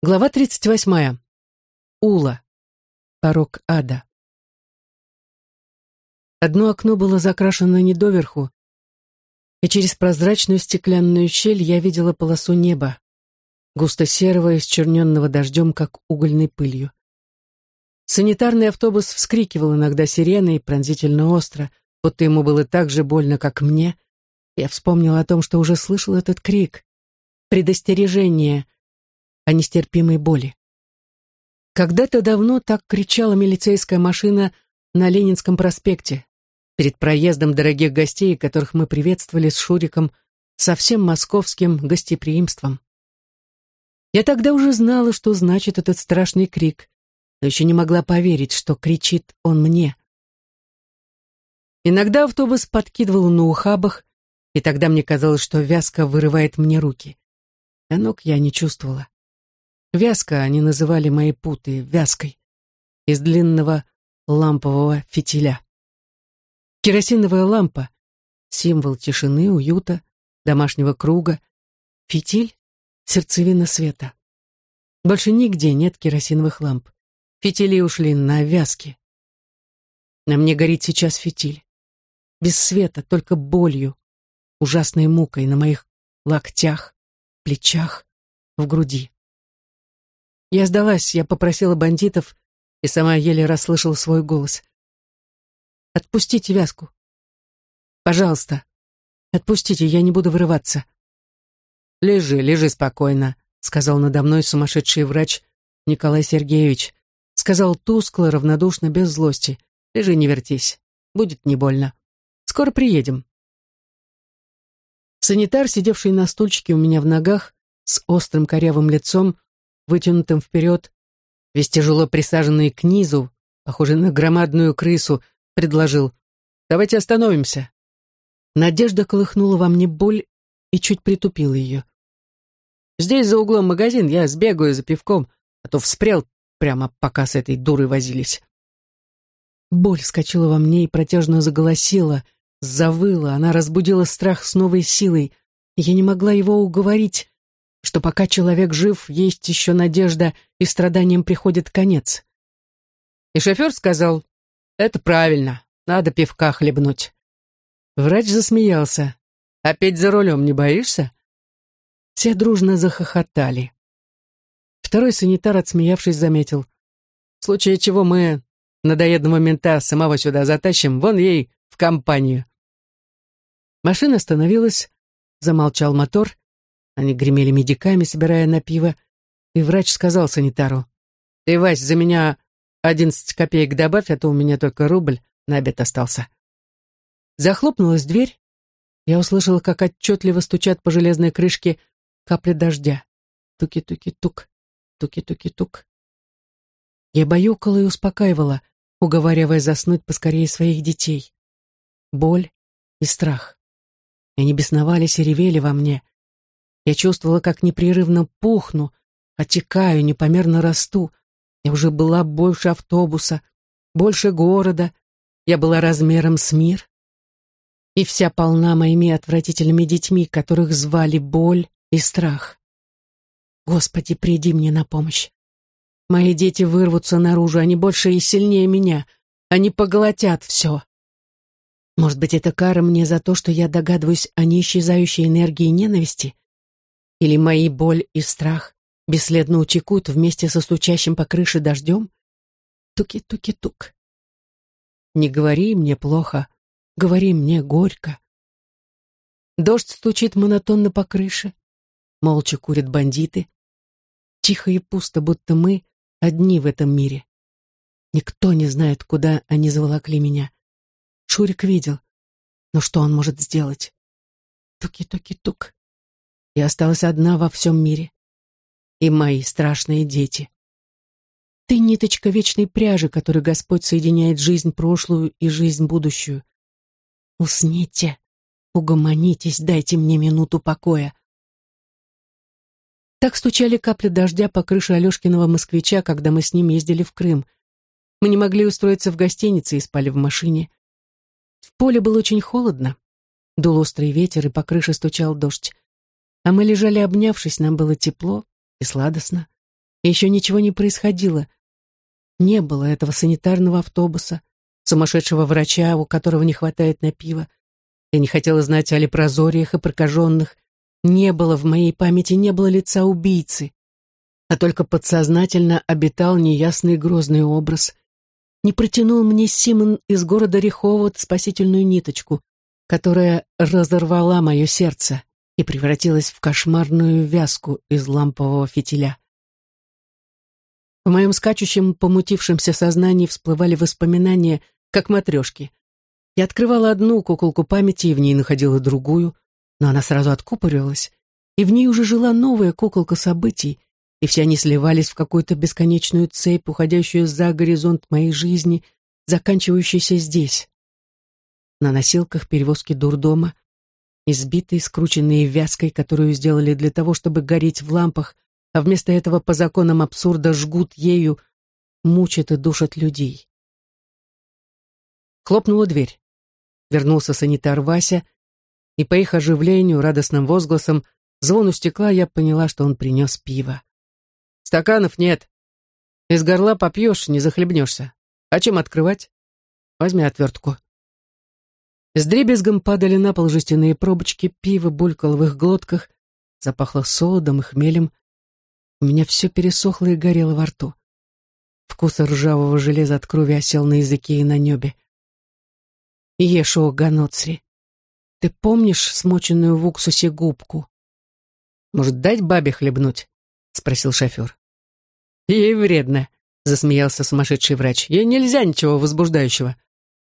Глава 38. Ула. Порог ада. Одно окно было закрашено не доверху, и через прозрачную стеклянную щель я видела полосу неба, густо-серого, исчерненного дождем, как угольной пылью. Санитарный автобус вскрикивал иногда сиреной, пронзительно остро, будто ему было так же больно, как мне. Я вспомнила о том, что уже слышал этот крик. Предостережение — о нестерпимой боли. Когда-то давно так кричала милицейская машина на Ленинском проспекте, перед проездом дорогих гостей, которых мы приветствовали с Шуриком со всем московским гостеприимством. Я тогда уже знала, что значит этот страшный крик, но еще не могла поверить, что кричит он мне. Иногда автобус подкидывал на ухабах, и тогда мне казалось, что вязка вырывает мне руки. А ног я не чувствовала. Вязка они называли мои путы вязкой из длинного лампового фитиля. Керосиновая лампа — символ тишины, уюта, домашнего круга, фитиль — сердцевина света. Больше нигде нет керосиновых ламп. Фитили ушли на вязки. На мне горит сейчас фитиль. Без света, только болью, ужасной мукой на моих локтях, плечах, в груди. Я сдалась, я попросила бандитов и сама еле расслышала свой голос. «Отпустите вязку. Пожалуйста, отпустите, я не буду вырываться». «Лежи, лежи спокойно», — сказал надо мной сумасшедший врач Николай Сергеевич. Сказал тускло, равнодушно, без злости. «Лежи, не вертись. Будет не больно. Скоро приедем». Санитар, сидевший на стульчике у меня в ногах, с острым корявым лицом, вытянутым вперед, весь тяжело присаженный к низу, похожий на громадную крысу, предложил «Давайте остановимся». Надежда колыхнула во мне боль и чуть притупила ее. «Здесь за углом магазин, я сбегаю за пивком, а то вспрел прямо пока с этой дурой возились». Боль вскочила во мне и протяжно заголосила, завыла, она разбудила страх с новой силой. Я не могла его уговорить, что пока человек жив, есть еще надежда, и страданиям приходит конец. И шофер сказал, это правильно, надо пивка хлебнуть. Врач засмеялся. Опять за рулем не боишься? Все дружно захохотали. Второй санитар, отсмеявшись, заметил. В случае чего мы надоедного мента самого сюда затащим, вон ей в компанию. Машина остановилась, замолчал мотор, они гремели медиками, собирая на пиво, и врач сказал санитару, «Ты, Вась, за меня одиннадцать копеек добавь, а то у меня только рубль на обед остался». Захлопнулась дверь, я услышала, как отчетливо стучат по железной крышке капли дождя. Туки-туки-тук, туки-туки-тук. Я баюкала и успокаивала, уговаривая заснуть поскорее своих детей. Боль и страх. Они бесновались и ревели во мне, я чувствовала, как непрерывно пухну, отекаю, непомерно расту. Я уже была больше автобуса, больше города. Я была размером с мир. И вся полна моими отвратительными детьми, которых звали боль и страх. Господи, приди мне на помощь. Мои дети вырвутся наружу, они больше и сильнее меня. Они поглотят все. Может быть, это кара мне за то, что я догадываюсь о неисчезающей энергии ненависти? Или мои боль и страх бесследно утекут вместе со стучащим по крыше дождем? Туки-туки-тук. Не говори мне плохо, говори мне горько. Дождь стучит монотонно по крыше, молча курят бандиты. Тихо и пусто, будто мы одни в этом мире. Никто не знает, куда они заволокли меня. Шурик видел. Но что он может сделать? Туки-туки-тук и осталась одна во всем мире. И мои страшные дети. Ты ниточка вечной пряжи, которой Господь соединяет жизнь прошлую и жизнь будущую. Усните, угомонитесь, дайте мне минуту покоя. Так стучали капли дождя по крыше Алешкиного москвича, когда мы с ним ездили в Крым. Мы не могли устроиться в гостинице и спали в машине. В поле было очень холодно. Дул острый ветер, и по крыше стучал дождь. А мы лежали обнявшись, нам было тепло и сладостно. И еще ничего не происходило. Не было этого санитарного автобуса, сумасшедшего врача, у которого не хватает на пиво. Я не хотела знать о лепрозориях и прокаженных. Не было в моей памяти, не было лица убийцы. А только подсознательно обитал неясный грозный образ. Не протянул мне Симон из города Риховод спасительную ниточку, которая разорвала мое сердце и превратилась в кошмарную вязку из лампового фитиля. В моем скачущем, помутившемся сознании всплывали воспоминания, как матрешки. Я открывала одну куколку памяти и в ней находила другую, но она сразу откупоривалась, и в ней уже жила новая куколка событий, и все они сливались в какую-то бесконечную цепь, уходящую за горизонт моей жизни, заканчивающейся здесь. На носилках перевозки дурдома, избитые, скрученные вязкой, которую сделали для того, чтобы гореть в лампах, а вместо этого по законам абсурда жгут ею, мучат и душат людей. Хлопнула дверь. Вернулся санитар Вася, и по их оживлению, радостным возгласам, звону стекла я поняла, что он принес пиво. «Стаканов нет. Из горла попьешь, не захлебнешься. А чем открывать? Возьми отвертку». С дребезгом падали на пол жестяные пробочки, пиво булькало в их глотках, запахло солодом и хмелем. У меня все пересохло и горело во рту. Вкус ржавого железа от крови осел на языке и на небе. Ешо Ганоцри, ты помнишь смоченную в уксусе губку? Может, дать бабе хлебнуть? Спросил шофер. Ей вредно, засмеялся сумасшедший врач. Ей нельзя ничего возбуждающего.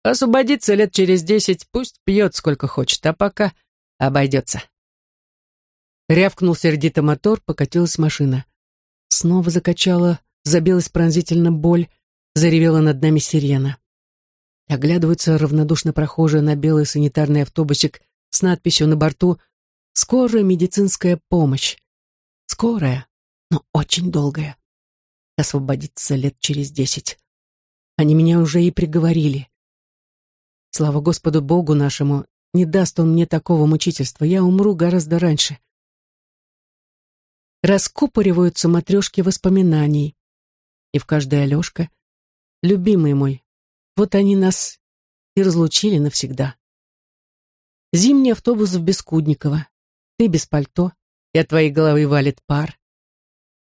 Освободиться лет через десять, пусть пьет сколько хочет, а пока обойдется. Рявкнул сердито мотор, покатилась машина. Снова закачала, забилась пронзительно боль, заревела над нами сирена. Оглядываются равнодушно прохожие на белый санитарный автобусик с надписью на борту «Скорая медицинская помощь». Скорая, но очень долгая. Освободиться лет через десять. Они меня уже и приговорили. Слава Господу Богу нашему, не даст он мне такого мучительства, я умру гораздо раньше. Раскупориваются матрешки воспоминаний. И в каждой Алешка, любимый мой, вот они нас и разлучили навсегда. Зимний автобус в Бескудниково. Ты без пальто, и от твоей головы валит пар.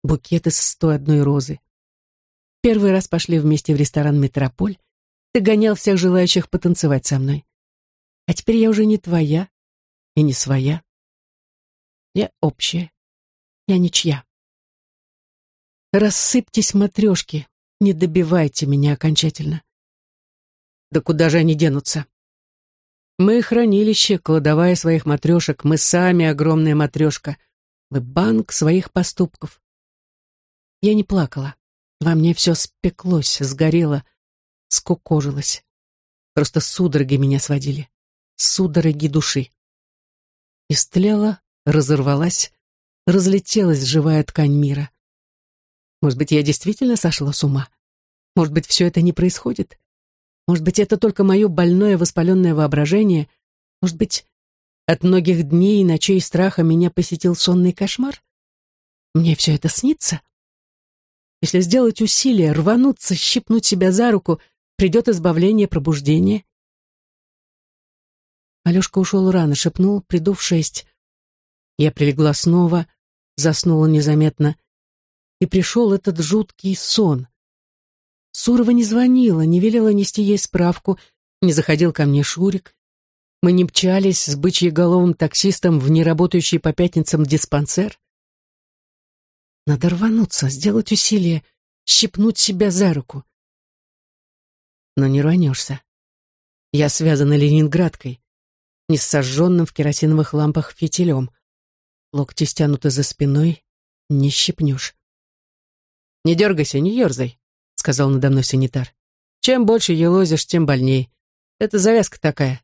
Букет из одной розы. Первый раз пошли вместе в ресторан «Метрополь», ты гонял всех желающих потанцевать со мной. А теперь я уже не твоя и не своя. Я общая. Я ничья. Рассыпьтесь, матрешки, не добивайте меня окончательно. Да куда же они денутся? Мы хранилище, кладовая своих матрешек, мы сами огромная матрешка. Мы банк своих поступков. Я не плакала. Во мне все спеклось, сгорело, скукожилась. Просто судороги меня сводили. Судороги души. Истлела, разорвалась, разлетелась живая ткань мира. Может быть, я действительно сошла с ума? Может быть, все это не происходит? Может быть, это только мое больное воспаленное воображение? Может быть, от многих дней и ночей страха меня посетил сонный кошмар? Мне все это снится? Если сделать усилие, рвануться, щипнуть себя за руку — Придет избавление, пробуждение. Алешка ушел рано, шепнул, приду в шесть. Я прилегла снова, заснула незаметно. И пришел этот жуткий сон. Сурова не звонила, не велела нести ей справку, не заходил ко мне Шурик. Мы не мчались с бычьеголовым таксистом в неработающий по пятницам диспансер. Надо рвануться, сделать усилие, щипнуть себя за руку но не рванешься. Я связана ленинградкой, не сожженным в керосиновых лампах фитилем. Локти стянуты за спиной, не щипнешь. «Не дергайся, не ерзай», — сказал надо мной санитар. «Чем больше елозишь, тем больней. Это завязка такая.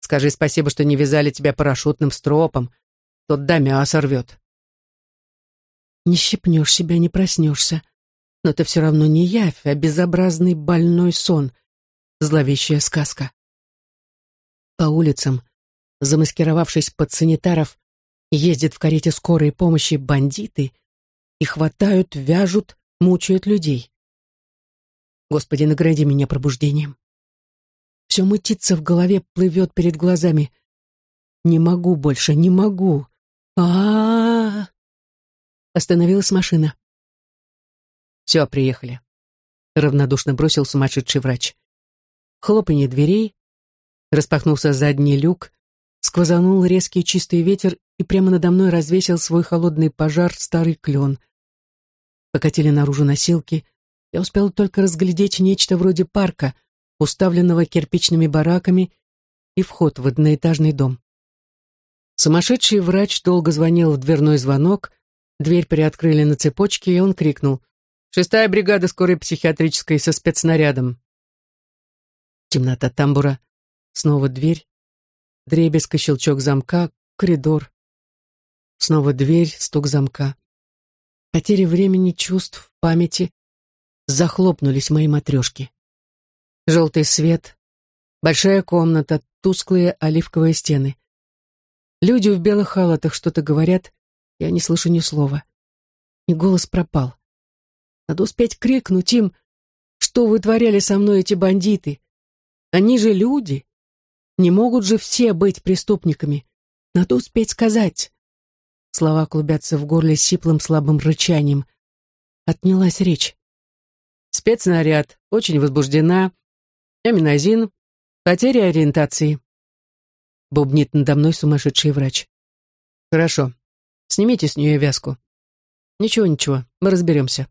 Скажи спасибо, что не вязали тебя парашютным стропом. Тот до мяса рвет». Не щипнешь себя, не проснешься. Но это все равно не явь, а безобразный больной сон, зловещая сказка. По улицам, замаскировавшись под санитаров, ездят в карете скорой помощи бандиты, и хватают, вяжут, мучают людей. Господи, награди меня пробуждением. Все мутится в голове, плывет перед глазами. Не могу больше, не могу. а а, -а. Остановилась машина. «Все, приехали», — равнодушно бросил сумасшедший врач. Хлопанье дверей, распахнулся задний люк, сквозанул резкий чистый ветер и прямо надо мной развесил свой холодный пожар старый клен. Покатили наружу носилки, я успел только разглядеть нечто вроде парка, уставленного кирпичными бараками, и вход в одноэтажный дом. Сумасшедший врач долго звонил в дверной звонок, дверь приоткрыли на цепочке, и он крикнул «Шестая бригада скорой психиатрической со спецснарядом». Темнота тамбура, снова дверь, дребезг и щелчок замка, коридор. Снова дверь, стук замка. Потеря времени, чувств, памяти. Захлопнулись мои матрешки. Желтый свет, большая комната, тусклые оливковые стены. Люди в белых халатах что-то говорят, я не слышу ни слова. И голос пропал. Надо успеть крикнуть им, что вытворяли со мной эти бандиты. Они же люди. Не могут же все быть преступниками. Надо успеть сказать. Слова клубятся в горле сиплым слабым рычанием. Отнялась речь. Спецнаряд, очень возбуждена, Аминозин. Потеря ориентации. Бубнит надо мной сумасшедший врач. Хорошо. Снимите с нее вязку. Ничего, ничего, мы разберемся.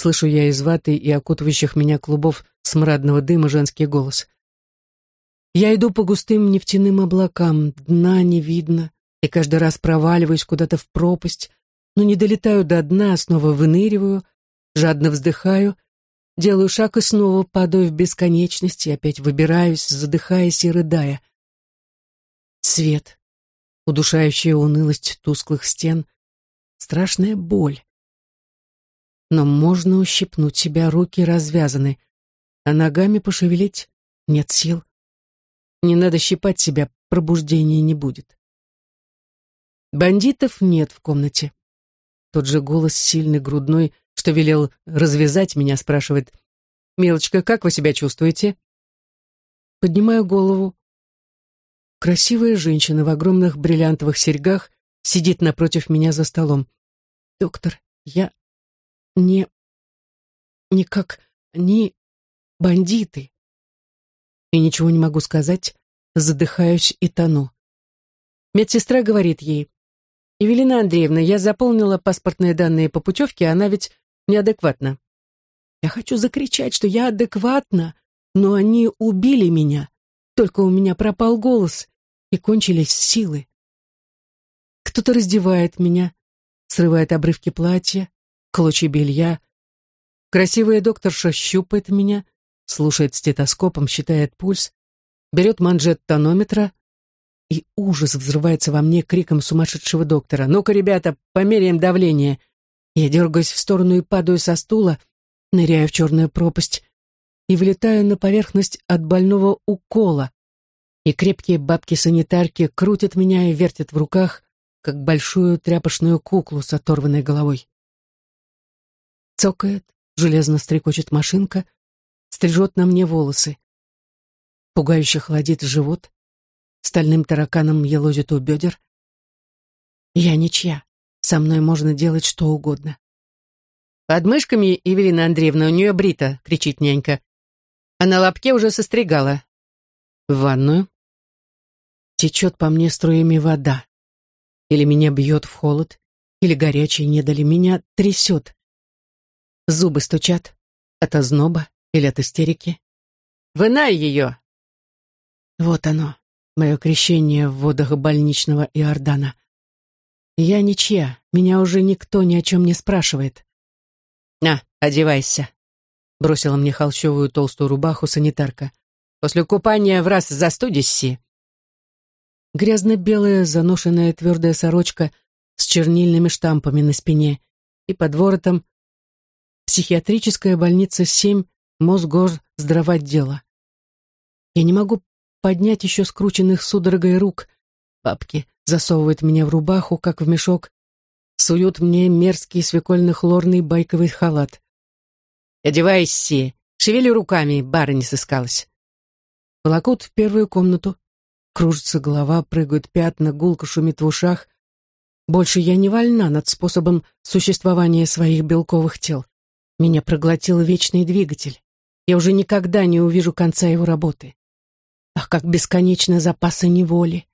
Слышу я из ваты и окутывающих меня клубов смрадного дыма женский голос. Я иду по густым нефтяным облакам, дна не видно, и каждый раз проваливаюсь куда-то в пропасть, но не долетаю до дна, снова выныриваю, жадно вздыхаю — Делаю шаг и снова падаю в бесконечность и опять выбираюсь, задыхаясь и рыдая. Свет, удушающая унылость тусклых стен, страшная боль. Но можно ущипнуть себя, руки развязаны, а ногами пошевелить нет сил. Не надо щипать себя, пробуждения не будет. Бандитов нет в комнате. Тот же голос, сильный, грудной, что велел развязать меня, спрашивает, «Милочка, как вы себя чувствуете?» Поднимаю голову. Красивая женщина в огромных бриллиантовых серьгах сидит напротив меня за столом. «Доктор, я не... не как... не бандиты». И ничего не могу сказать, задыхаюсь и тону. Медсестра говорит ей, «Евелина Андреевна, я заполнила паспортные данные по путевке, она ведь неадекватна. Я хочу закричать, что я адекватна, но они убили меня. Только у меня пропал голос, и кончились силы. Кто-то раздевает меня, срывает обрывки платья, клочья белья. Красивая докторша щупает меня, слушает стетоскопом, считает пульс, берет манжет тонометра, и ужас взрывается во мне криком сумасшедшего доктора. «Ну-ка, ребята, померяем давление!» Я дергаюсь в сторону и падаю со стула, ныряю в черную пропасть и влетаю на поверхность от больного укола. И крепкие бабки-санитарки крутят меня и вертят в руках, как большую тряпочную куклу с оторванной головой. Цокает, железно стрекочет машинка, стрижет на мне волосы. Пугающе холодит живот, стальным тараканом елозит у бедер. Я ничья. Со мной можно делать что угодно. «Под мышками, Евелина Андреевна, у нее брита!» — кричит нянька. А на лобке уже состригала. В ванную. Течет по мне струями вода. Или меня бьет в холод, или горячей не дали, меня трясет. Зубы стучат от озноба или от истерики. «Вынай ее!» Вот оно, мое крещение в водах больничного Иордана. Я ничья, меня уже никто ни о чем не спрашивает. «На, одевайся», — бросила мне холщовую толстую рубаху санитарка. «После купания в раз застудишься». Грязно-белая заношенная твердая сорочка с чернильными штампами на спине и под воротом психиатрическая больница 7 Мосгор здравоотдела. Я не могу поднять еще скрученных судорогой рук. Папки засовывают меня в рубаху, как в мешок, суют мне мерзкий свекольно-хлорный байковый халат. «Одевайся, шевели руками, барыня сыскалась». Волокут в первую комнату. Кружится голова, прыгают пятна, гулко шумит в ушах. Больше я не вольна над способом существования своих белковых тел. Меня проглотил вечный двигатель. Я уже никогда не увижу конца его работы. Ах, как бесконечны запасы неволи,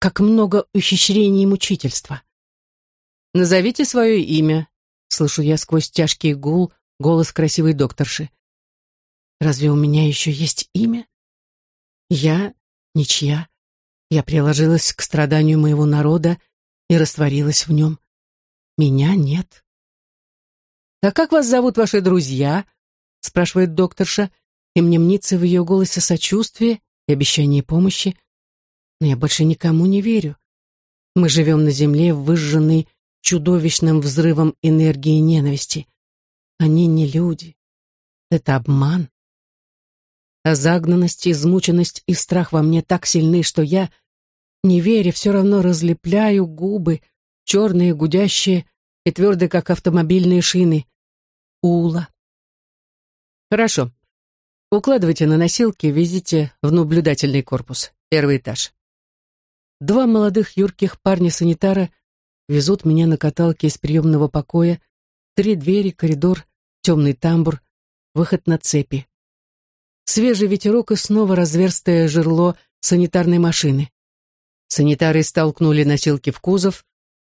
как много ухищрений и мучительства. «Назовите свое имя», — слышу я сквозь тяжкий гул голос красивой докторши. «Разве у меня еще есть имя?» Я ничья. Я приложилась к страданию моего народа и растворилась в нем. Меня нет. «А как вас зовут ваши друзья?» — спрашивает докторша, и мне мнится в ее голосе сочувствие и обещание помощи. Но я больше никому не верю. Мы живем на земле, выжженной чудовищным взрывом энергии ненависти. Они не люди. Это обман. А загнанность, измученность и страх во мне так сильны, что я, не веря, все равно разлепляю губы, черные, гудящие и твердые, как автомобильные шины. Ула. Хорошо. Укладывайте на носилки, везите в наблюдательный корпус, первый этаж. Два молодых юрких парня-санитара везут меня на каталке из приемного покоя, три двери, коридор, темный тамбур, выход на цепи свежий ветерок и снова разверстое жерло санитарной машины. Санитары столкнули носилки в кузов,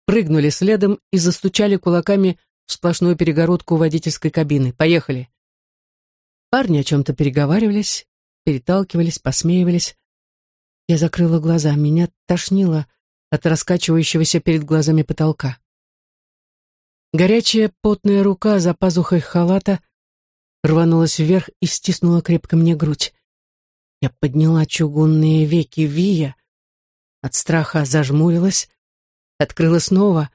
прыгнули следом и застучали кулаками в сплошную перегородку водительской кабины. «Поехали!» Парни о чем-то переговаривались, переталкивались, посмеивались. Я закрыла глаза, меня тошнило от раскачивающегося перед глазами потолка. Горячая потная рука за пазухой халата рванулась вверх и стиснула крепко мне грудь. Я подняла чугунные веки Вия, от страха зажмурилась, открыла снова.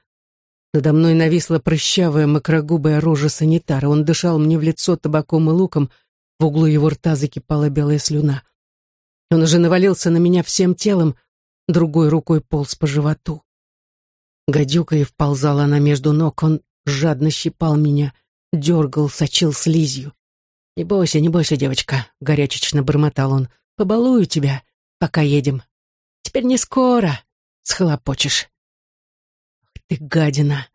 Надо мной нависла прыщавая макрогубая рожа санитара. Он дышал мне в лицо табаком и луком, в углу его рта закипала белая слюна. Он уже навалился на меня всем телом, другой рукой полз по животу. Гадюка и вползала она между ног, он жадно щипал меня — дергал, сочил слизью. «Не бойся, не бойся, девочка», — горячечно бормотал он. «Побалую тебя, пока едем. Теперь не скоро схлопочешь». «Ах ты гадина,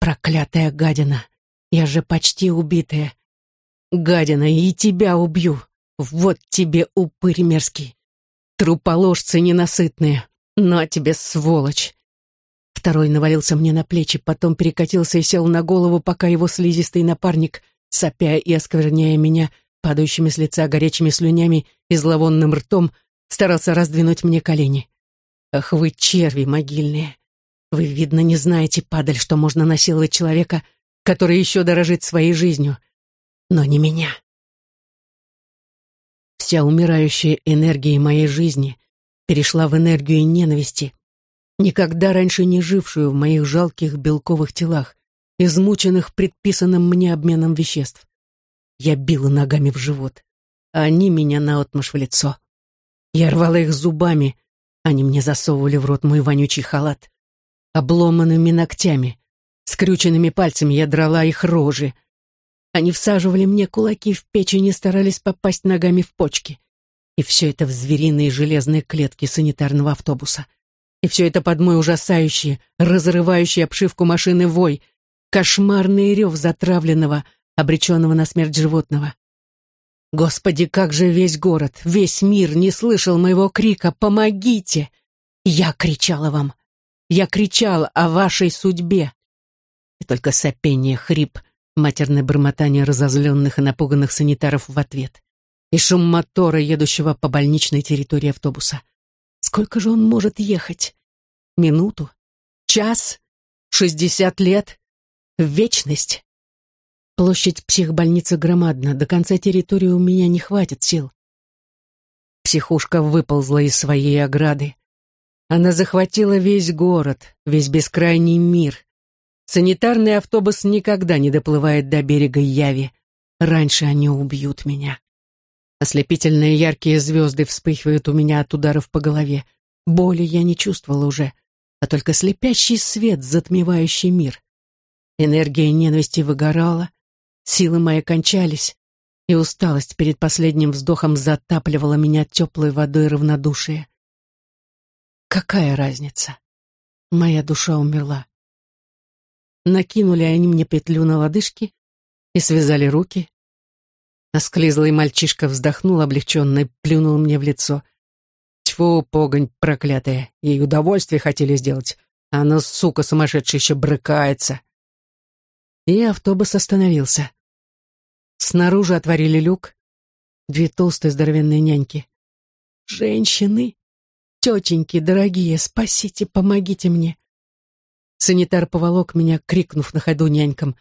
проклятая гадина! Я же почти убитая. Гадина, и тебя убью. Вот тебе упырь мерзкий. Труположцы ненасытные. На тебе, сволочь!» Второй навалился мне на плечи, потом перекатился и сел на голову, пока его слизистый напарник, сопя и оскверняя меня падающими с лица горячими слюнями и зловонным ртом, старался раздвинуть мне колени. «Ах вы, черви могильные! Вы, видно, не знаете, падаль, что можно насиловать человека, который еще дорожит своей жизнью. Но не меня. Вся умирающая энергия моей жизни перешла в энергию ненависти, никогда раньше не жившую в моих жалких белковых телах, измученных предписанным мне обменом веществ. Я била ногами в живот, а они меня наотмашь в лицо. Я рвала их зубами, они мне засовывали в рот мой вонючий халат. Обломанными ногтями, скрюченными пальцами я драла их рожи. Они всаживали мне кулаки в печень и старались попасть ногами в почки. И все это в звериные железные клетки санитарного автобуса. И все это под мой ужасающий, разрывающий обшивку машины вой, кошмарный рев затравленного, обреченного на смерть животного. Господи, как же весь город, весь мир не слышал моего крика «Помогите!» Я кричала вам. Я кричала о вашей судьбе. И только сопение, хрип, матерное бормотание разозленных и напуганных санитаров в ответ. И шум мотора, едущего по больничной территории автобуса. Сколько же он может ехать? Минуту? Час? Шестьдесят лет? Вечность? Площадь психбольницы громадна, до конца территории у меня не хватит сил. Психушка выползла из своей ограды. Она захватила весь город, весь бескрайний мир. Санитарный автобус никогда не доплывает до берега Яви. Раньше они убьют меня. Ослепительные яркие звезды вспыхивают у меня от ударов по голове. Боли я не чувствовала уже, а только слепящий свет, затмевающий мир. Энергия ненависти выгорала, силы мои кончались, и усталость перед последним вздохом затапливала меня теплой водой равнодушия. Какая разница? Моя душа умерла. Накинули они мне петлю на лодыжки и связали руки. Осклизлый мальчишка вздохнул облегченно и плюнул мне в лицо. Тьфу, погонь проклятая, ей удовольствие хотели сделать. А она, сука, сумасшедшая еще брыкается. И автобус остановился. Снаружи отворили люк. Две толстые здоровенные няньки. «Женщины! Тетеньки, дорогие, спасите, помогите мне!» Санитар поволок меня, крикнув на ходу нянькам.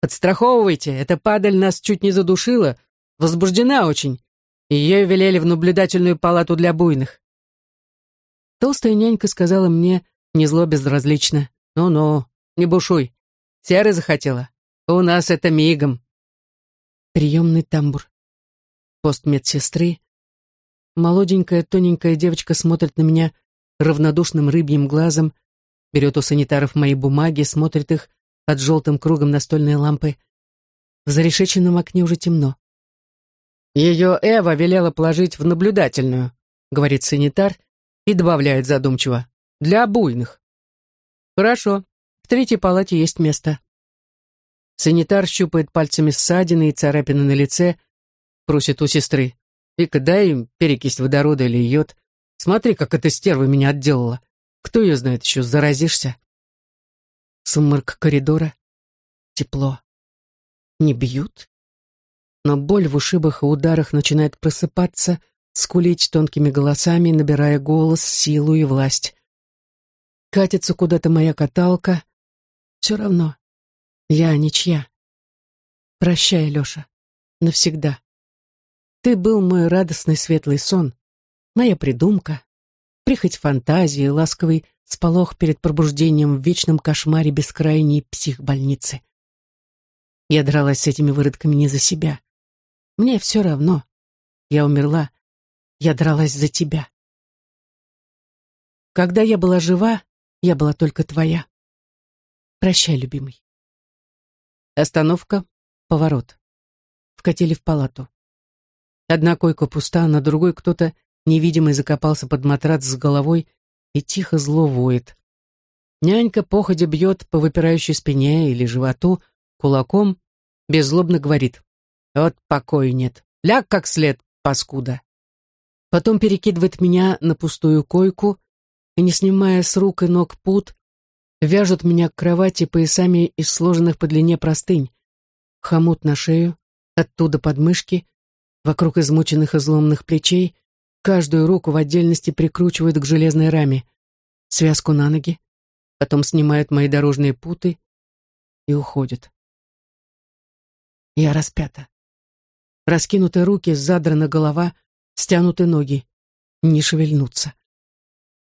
«Подстраховывайте, эта падаль нас чуть не задушила, возбуждена очень. Ее велели в наблюдательную палату для буйных». Толстая нянька сказала мне, не зло безразлично, «Ну-ну, не бушуй, серы захотела. У нас это мигом». Приемный тамбур. Пост медсестры. Молоденькая, тоненькая девочка смотрит на меня равнодушным рыбьим глазом, берет у санитаров мои бумаги, смотрит их под желтым кругом настольной лампы. В зарешеченном окне уже темно. «Ее Эва велела положить в наблюдательную», — говорит санитар и добавляет задумчиво. «Для буйных». «Хорошо, в третьей палате есть место». Санитар щупает пальцами ссадины и царапины на лице, просит у сестры. «Вика, дай им перекись водорода или йод. Смотри, как эта стерва меня отделала. Кто ее знает еще, заразишься?» Сумрак коридора. Тепло. Не бьют? Но боль в ушибах и ударах начинает просыпаться, скулить тонкими голосами, набирая голос, силу и власть. Катится куда-то моя каталка. Все равно. Я ничья. Прощай, Леша. Навсегда. Ты был мой радостный светлый сон, моя придумка, прихоть фантазии, ласковый сполох перед пробуждением в вечном кошмаре бескрайней психбольницы. Я дралась с этими выродками не за себя. Мне все равно. Я умерла. Я дралась за тебя. Когда я была жива, я была только твоя. Прощай, любимый. Остановка, поворот. Вкатили в палату. Одна койка пуста, на другой кто-то невидимый закопался под матрац с головой и тихо зло воет. Нянька походя бьет по выпирающей спине или животу кулаком, беззлобно говорит «Вот покоя нет, ляг как след, паскуда». Потом перекидывает меня на пустую койку и, не снимая с рук и ног пут, Вяжут меня к кровати поясами из сложенных по длине простынь. Хомут на шею, оттуда подмышки, вокруг измученных изломанных плечей, каждую руку в отдельности прикручивают к железной раме, связку на ноги, потом снимают мои дорожные путы и уходят. Я распята. Раскинуты руки, задрана голова, стянуты ноги. Не шевельнуться.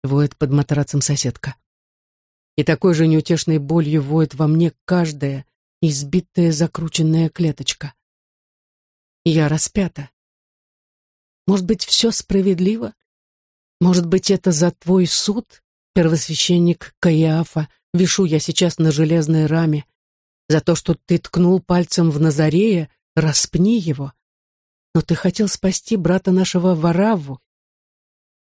Воет под матрацем соседка и такой же неутешной болью воет во мне каждая избитая закрученная клеточка. Я распята. Может быть, все справедливо? Может быть, это за твой суд, первосвященник Каиафа, вишу я сейчас на железной раме, за то, что ты ткнул пальцем в Назарея, распни его. Но ты хотел спасти брата нашего Вараву,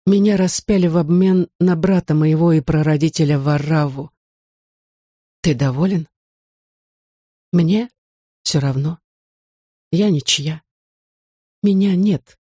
меня распяли в обмен на брата моего и прародителя Вараву. Ты доволен? Мне все равно. Я ничья. Меня нет.